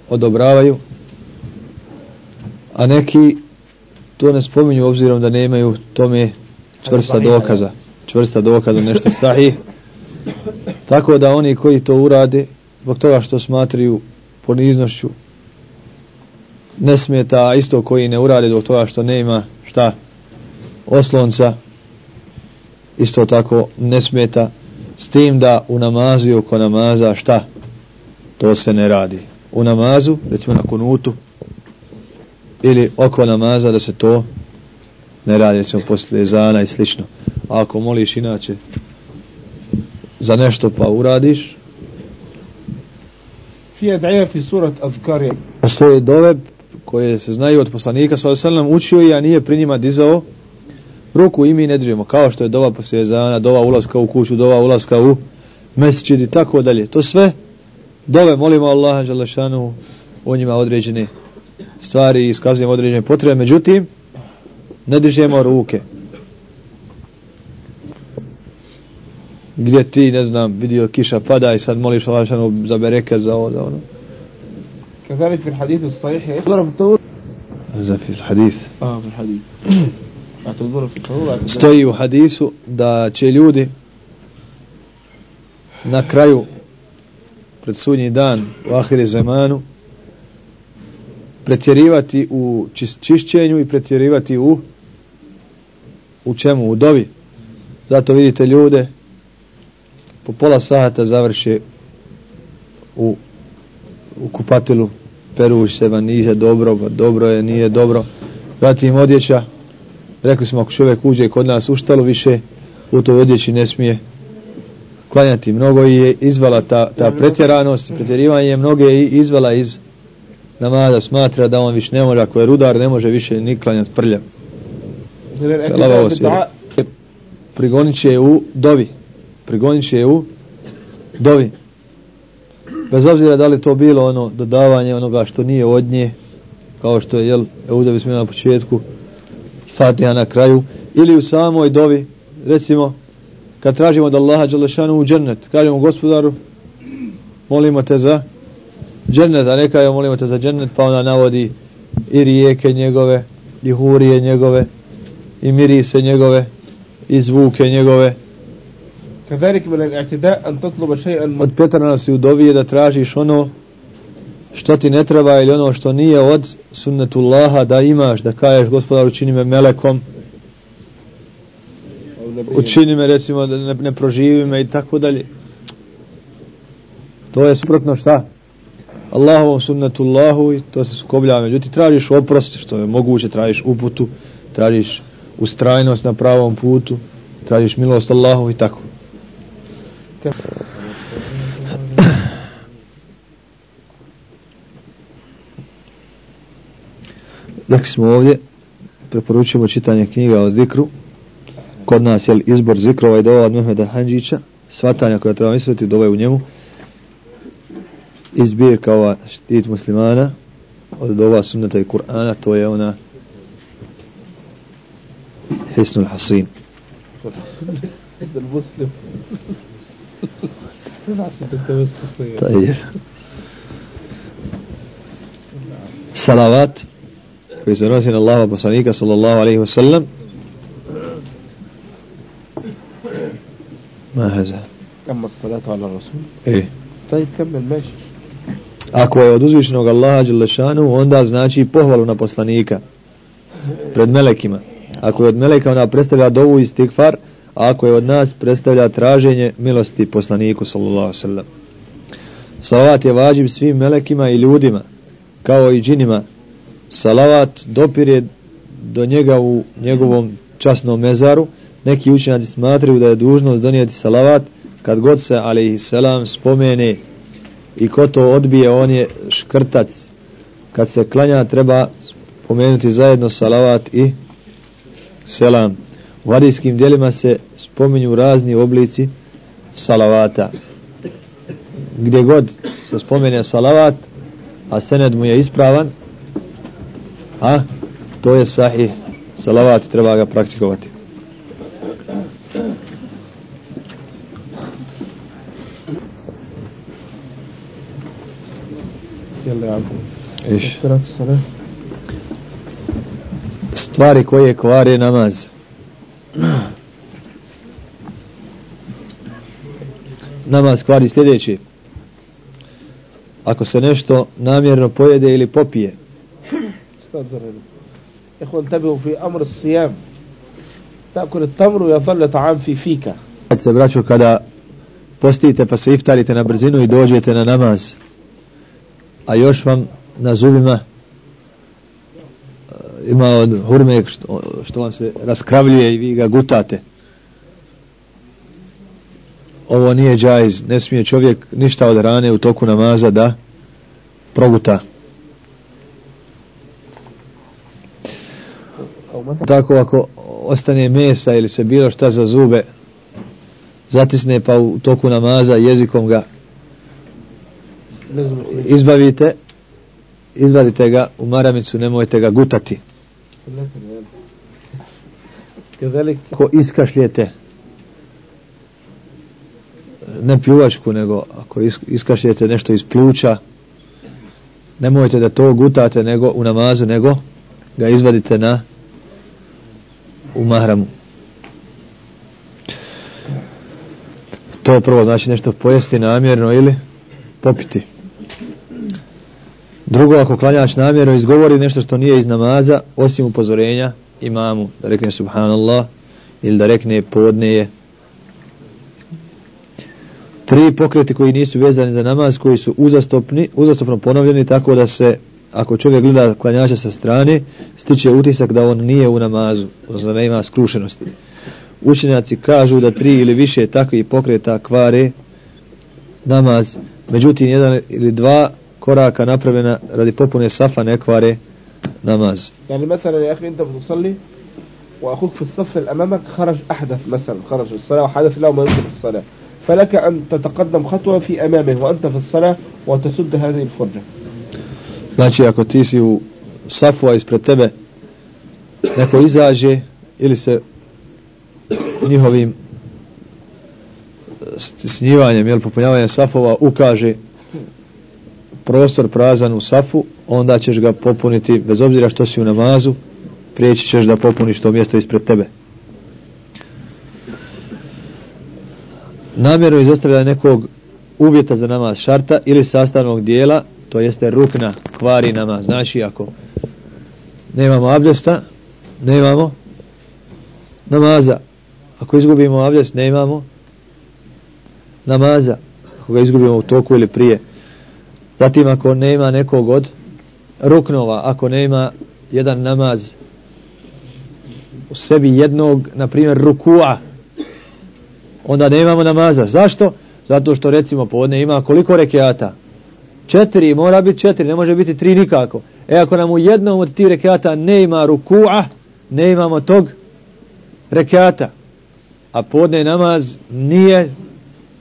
odobravaju a neki to ne spominju obzirom da nemaju tome čvrsta dokaza. Čvrsta dokaza nešto sahih Tako da oni koji to urade, zbog toga što smatraju poniznošću, ne smeta, a isto koji ne urade zbog toga što nema šta oslonca, isto tako ne smeta, s tim da u namazu i oko namaza šta? To se ne radi. U namazu, recimo na kunutu, ili oko namaza da se to ne radi, recimo poslije zana i slično. A ako moliš inače za nešto pa uradiš? Fije daje fi surat azkar je. Postoje dove koje se znaju od poslanika sa osallam učio i a nije pri njima dizao ruku i mi ne držimo. kao što je dova poslije zana, dova ulaska u kuću dova ulaska u mesečid i tako dalje. To sve dove molimo Allaha Đalešanu o njima određene stvari i iskazujemo određene potrebe međutim ne dižemo ruke. Gdje ti, ne znam, vidio kiša pada i sad moliš Allah Đalešanu za bereke, za ovo, za ono. كذلك في الحديث الصحيح يضرب الطور Za fi hadis. اه في الحديث اعتذر في الطور stoji u hadisu da će ljudi na kraju pred sudnji dan u ahire zemanu pretjerivati u čis- čišćenju i pretjerivati u u čemu? U dovi. Zato vidite ljude po pola sata završe u, u kupatilu peruš seba, nije dobro, dobro je, nije dobro. Zatim odjeća, rekli smo ako čovjek uđe kod nas u štalu više, u toj odjeći ne smije klanjati. Mnogo je izvala ta, ta pretjeranost, pretjerivanje je mnoge je izvala iz namaza, smatra da on više ne može, ako je rudar, ne može više ni klanjati prljem. Prigonit će u dovi prigonit će je u dovi. Bez obzira da li to bilo ono dodavanje onoga što nije od nje kao što je jel Euda bismo na početku Fatiha na kraju ili u samoj dovi recimo kad tražimo od Allaha Đalešanu u džennet kažemo gospodaru molimo te za džennet a neka je molimo te za džennet pa ona navodi i rijeke njegove i hurije njegove i mirise njegove i zvuke njegove كذلك من الاعتداء أن تطلب شيئا od pretjeranosti u dovi je da tražiš ono što ti ne treba ili ono što nije od sunnetullaha da imaš, da kažeš gospodar učini me melekom, učini me recimo da ne, ne proživi me i tako dalje. To je suprotno šta? Allahovom sunnetullahu i to se sukoblja. Međutim, tražiš oprost, što je moguće, tražiš uputu, tražiš ustrajnost na pravom putu, tražiš milost Allahu i tako. Dok smo ovdje, preporučujemo čitanje knjiga o zikru. Kod nas je izbor zikrova i dova od Mehmeda Hanđića, svatanja koja treba misliti, dova je u njemu. I zbirka ova štit muslimana, od dova sunnata i Kur'ana, to je ona Hisnul Hasin. طيب koji se nosi na Allaha poslanika sallallahu alaihi wasallam ma haza أما الصلاة على الرسول e طيب كمل ماشي ako je od uzvišenog Allaha Đelešanu onda znači pohvalu na poslanika pred melekima ako je od meleka ona predstavlja dovu i stikfar ako je od nas predstavlja traženje milosti poslaniku sallallahu sallam. salavat je vađib svim melekima i ljudima kao i džinima. Salavat dopire do njega u njegovom časnom mezaru. Neki učenjaci smatraju da je dužnost donijeti salavat kad god se alaihi selam spomene i ko to odbije on je škrtac. Kad se klanja treba spomenuti zajedno salavat i selam. U hadijskim dijelima se spominju razni oblici salavata. Gdje god se spomene salavat a sened mu je ispravan a to je sahih. Salavat treba ga praktikovati. Stvari koje kvare namaz. nama kvari sljedeći. Ako se nešto namjerno pojede ili popije. Ehon tebe fi amr sijam. Tako tamru ja falle ta'am fi fika. Kad se braćo kada postite pa se iftarite na brzinu i dođete na namaz. A još vam na zubima e, ima od hurme što, što vam se raskravljuje i vi ga gutate ovo nije džajz, ne smije čovjek ništa od rane u toku namaza da proguta. Tako ako ostane mesa ili se bilo šta za zube zatisne pa u toku namaza jezikom ga izbavite izbavite ga u maramicu nemojte ga gutati. Ko iskašljete ne pljuvačku nego ako iskašljete nešto iz pluća nemojte da to gutate nego u namazu nego ga izvadite na u mahramu. To prvo znači nešto pojesti namjerno ili popiti. Drugo ako klanjač namjerno izgovori nešto što nije iz namaza osim upozorenja imamu da rekne subhanallah ili da rekne podneje tri pokreti koji nisu vezani za namaz koji su uzastopni, uzastopno ponovljeni tako da se ako čovjek gleda klanjača sa strane stiče utisak da on nije u namazu odnosno da ima skrušenosti učenjaci kažu da tri ili više takvih pokreta kvare namaz međutim jedan ili dva koraka napravljena radi popune safa ne kvare namaz يعني مثلا يا اخي انت بتصلي واخوك في الصف اللي امامك خرج احدث مثلا خرج في الصلاه وحدث له ما يمكن في الصلاه فلك ان تتقدم خطوه في امامه وانت في الصلاه وتسد هذه الفرجه Znači ako ti si u safu, a ispred tebe neko izađe ili se njihovim snjivanjem ili popunjavanjem safova ukaže prostor prazan u safu, onda ćeš ga popuniti bez obzira što si u namazu, prijeći ćeš da popuniš to mjesto ispred tebe. Namjerno izostavlja nekog uvjeta za namaz šarta ili sastavnog dijela, to jeste rukna, kvari namaz. Znači ako nemamo abdesta, nemamo namaza. Ako izgubimo abdest, nemamo namaza. Ako ga izgubimo u toku ili prije. Zatim ako nema nekog od ruknova, ako nema jedan namaz u sebi jednog, na primjer rukua, onda nemamo namaza. Zašto? Zato što recimo podne ima koliko rekiata? Četiri, mora biti četiri, ne može biti tri nikako. E ako nam u jednom od tih rekiata ne ima rukua, ne imamo tog rekiata. A podne namaz nije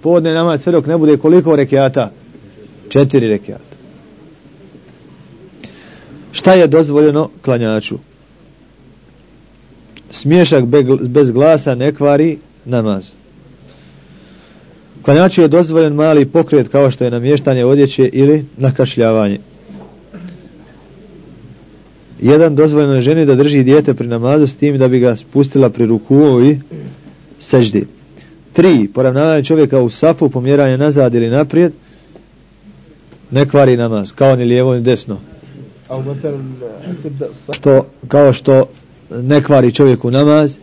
podne namaz sve dok ne bude koliko rekiata? Četiri rekiata. Šta je dozvoljeno klanjaču? Smiješak bez glasa ne kvari namaz. Klanjaču je dozvoljen mali pokret kao što je namještanje odjeće ili nakašljavanje. Jedan dozvoljeno je ženi da drži dijete pri namazu s tim da bi ga spustila pri ruku i seždi. Tri, poravnavanje čovjeka u safu, pomjeranje nazad ili naprijed, ne kvari namaz, kao ni lijevo ni desno. Što, kao što ne kvari čovjeku namaz,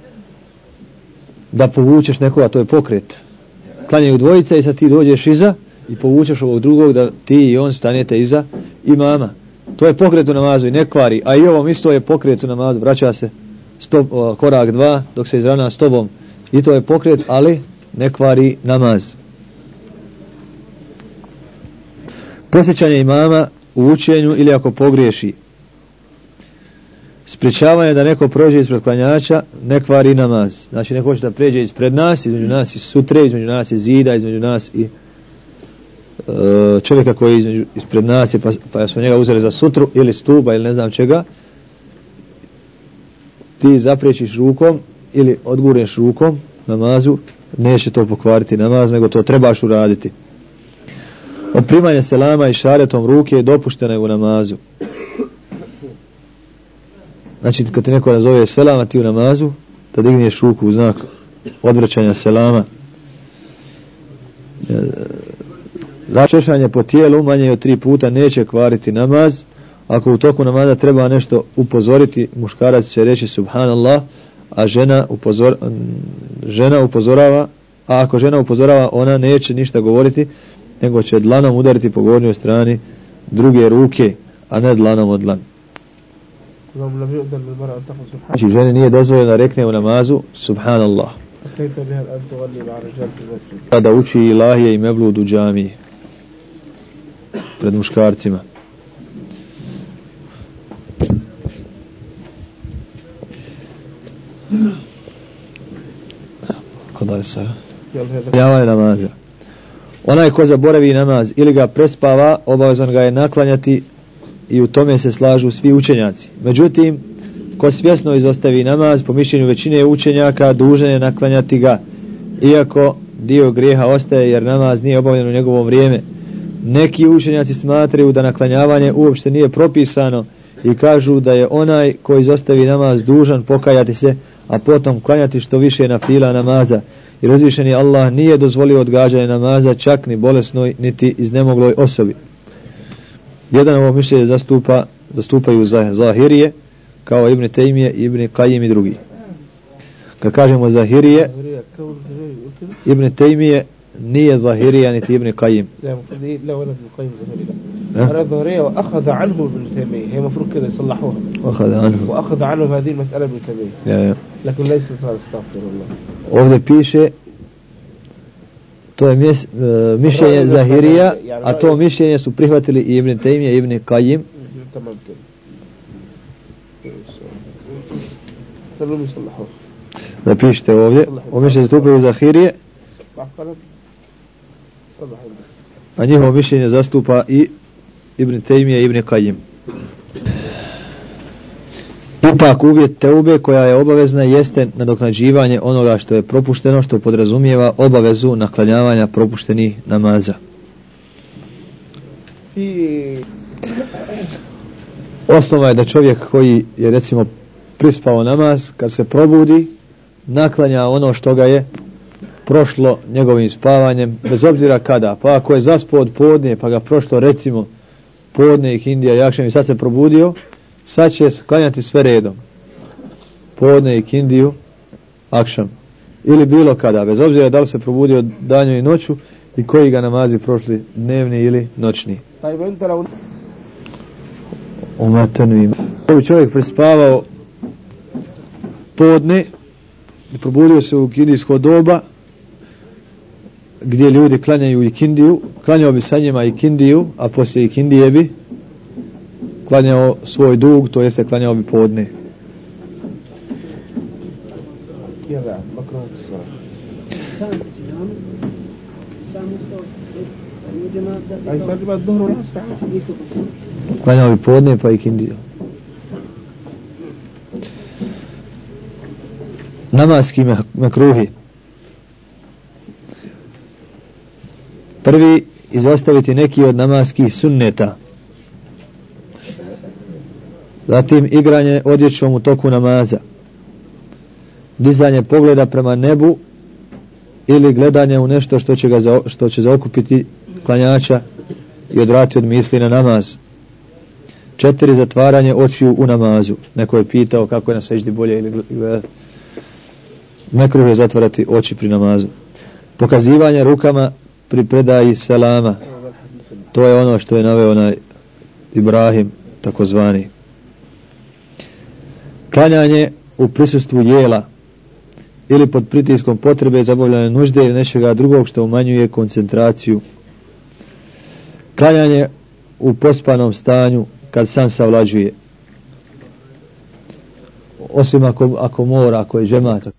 da povučeš nekoga, to je pokret. Klanjaju dvojica i sad ti dođeš iza i povučeš ovog drugog da ti i on stanete iza imama. To je pokret u namazu i ne kvari. A i ovom isto je pokret u namazu, vraća se stop, o, korak dva dok se izravna s tobom. I to je pokret, ali ne kvari namaz. Posjećanje imama u učenju ili ako pogriješi. Sprečavanje da neko prođe ispred klanjača ne kvari namaz. Znači neko hoće da pređe ispred nas, između nas i sutre, između nas i zida, između nas i e, čovjeka koji je između, ispred nas je, pa, pa smo njega uzeli za sutru ili stuba ili ne znam čega. Ti zaprečiš rukom ili odgurneš rukom namazu neće to pokvariti namaz nego to trebaš uraditi. Od primanja selama i šaretom ruke je dopušteno u namazu znači kad te neko nazove selama ti u namazu da digneš ruku u znak odvraćanja selama. E, začešanje po tijelu manje od tri puta neće kvariti namaz. Ako u toku namaza treba nešto upozoriti muškarac će reći subhanallah a žena, upozor, žena upozorava a ako žena upozorava ona neće ništa govoriti nego će dlanom udariti po gornjoj strani druge ruke a ne dlanom od dlan znači žene nije dozvoljeno da rekne u namazu subhanallah. Da uči ilahije i mevlud u džamiji. Pred muškarcima. Kod je sa namaza. Onaj ko zaboravi namaz ili ga prespava obavezan ga je naklanjati i u tome se slažu svi učenjaci. Međutim ko svjesno izostavi namaz po mišljenju većine učenjaka dužan je naklanjati ga iako dio grijeha ostaje jer namaz nije obavljen u njegovo vrijeme. Neki učenjaci smatraju da naklanjavanje uopšte nije propisano i kažu da je onaj koji izostavi namaz dužan pokajati se a potom klanjati što više na fila namaza. I razvišeni Allah nije dozvolio odgađanje namaza čak ni bolesnoj niti iznemogloj osobi. Jedan ovo mišljenje zastupa zastupaju Zahirije kao Ibn Tejmije, Ibn Kajim i drugi kad kažemo Zahirije Ibn Tejmije nije Zahirija niti Ibn Kajim ovdje piše to je mjes, uh, mišljenje Zahirija a to mišljenje su prihvatili i Ibn Taymiye i Ibn Kajim da pišete ovdje. Ovo mišljenje zastupaju Zahirije. A njihovo mišljenje zastupa i Ibn Taymiye i Ibn Kajim Ipak uvjet teube koja je obavezna jeste nadoknađivanje onoga što je propušteno što podrazumijeva obavezu naklanjavanja propuštenih namaza. Osnova je da čovjek koji je recimo prispao namaz kad se probudi naklanja ono što ga je prošlo njegovim spavanjem bez obzira kada pa ako je zaspao od podne pa ga prošlo recimo podne i Indija jakšem i sad se probudio sad će klanjati sve redom. Podne i kindiju akšam. Ili bilo kada bez obzira da li se probudio danju i noću i koji ga namazi prošli dnevni ili noćni. Umatenu ima. Ovo čovjek prespavao podne i probudio se u kindijsko doba gdje ljudi klanjaju i kindiju klanjao bi sa njima i kindiju a poslije i kindije bi klanjao svoj dug, to jeste klanjao bi podne. Klanjao bi podne pa i kindio. Namaski makruhi. Prvi, izostaviti neki od namaskih sunneta zatim igranje odjećom u toku namaza. Dizanje pogleda prema nebu ili gledanje u nešto što će, ga za, što će zaokupiti klanjača i odrati od misli na namaz. Četiri zatvaranje očiju u namazu. Neko je pitao kako je na seždi bolje ili gledati neko je zatvarati oči pri namazu. Pokazivanje rukama pri predaji selama. To je ono što je naveo onaj Ibrahim takozvani klanjanje u prisustvu jela ili pod pritiskom potrebe za obavljanje nužde ili nečega drugog što umanjuje koncentraciju. Klanjanje u pospanom stanju kad san savlađuje. Osim ako, ako mora, ako je žemata